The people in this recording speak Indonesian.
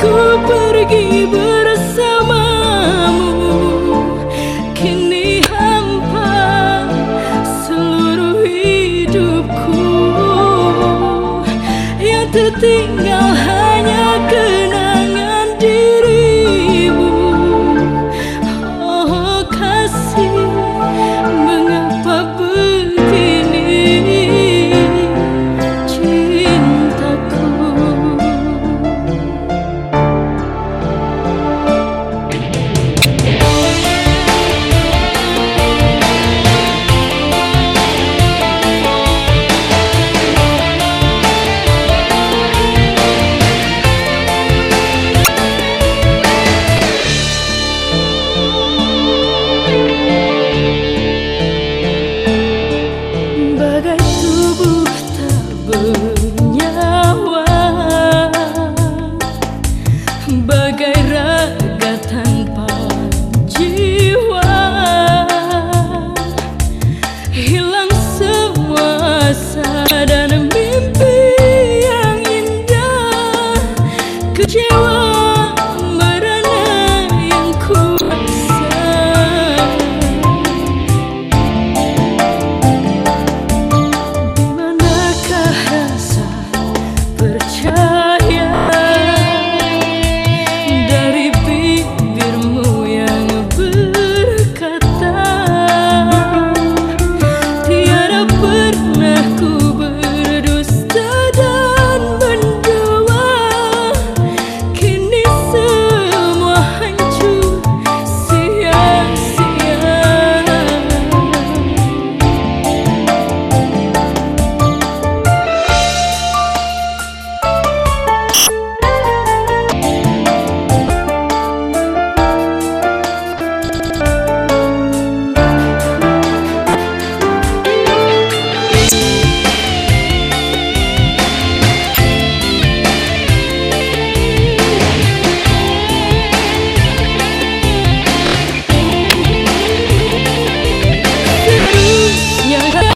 ku pergi bersamamu. Kini hampa seluruh hidupku. Yang tertinggal de um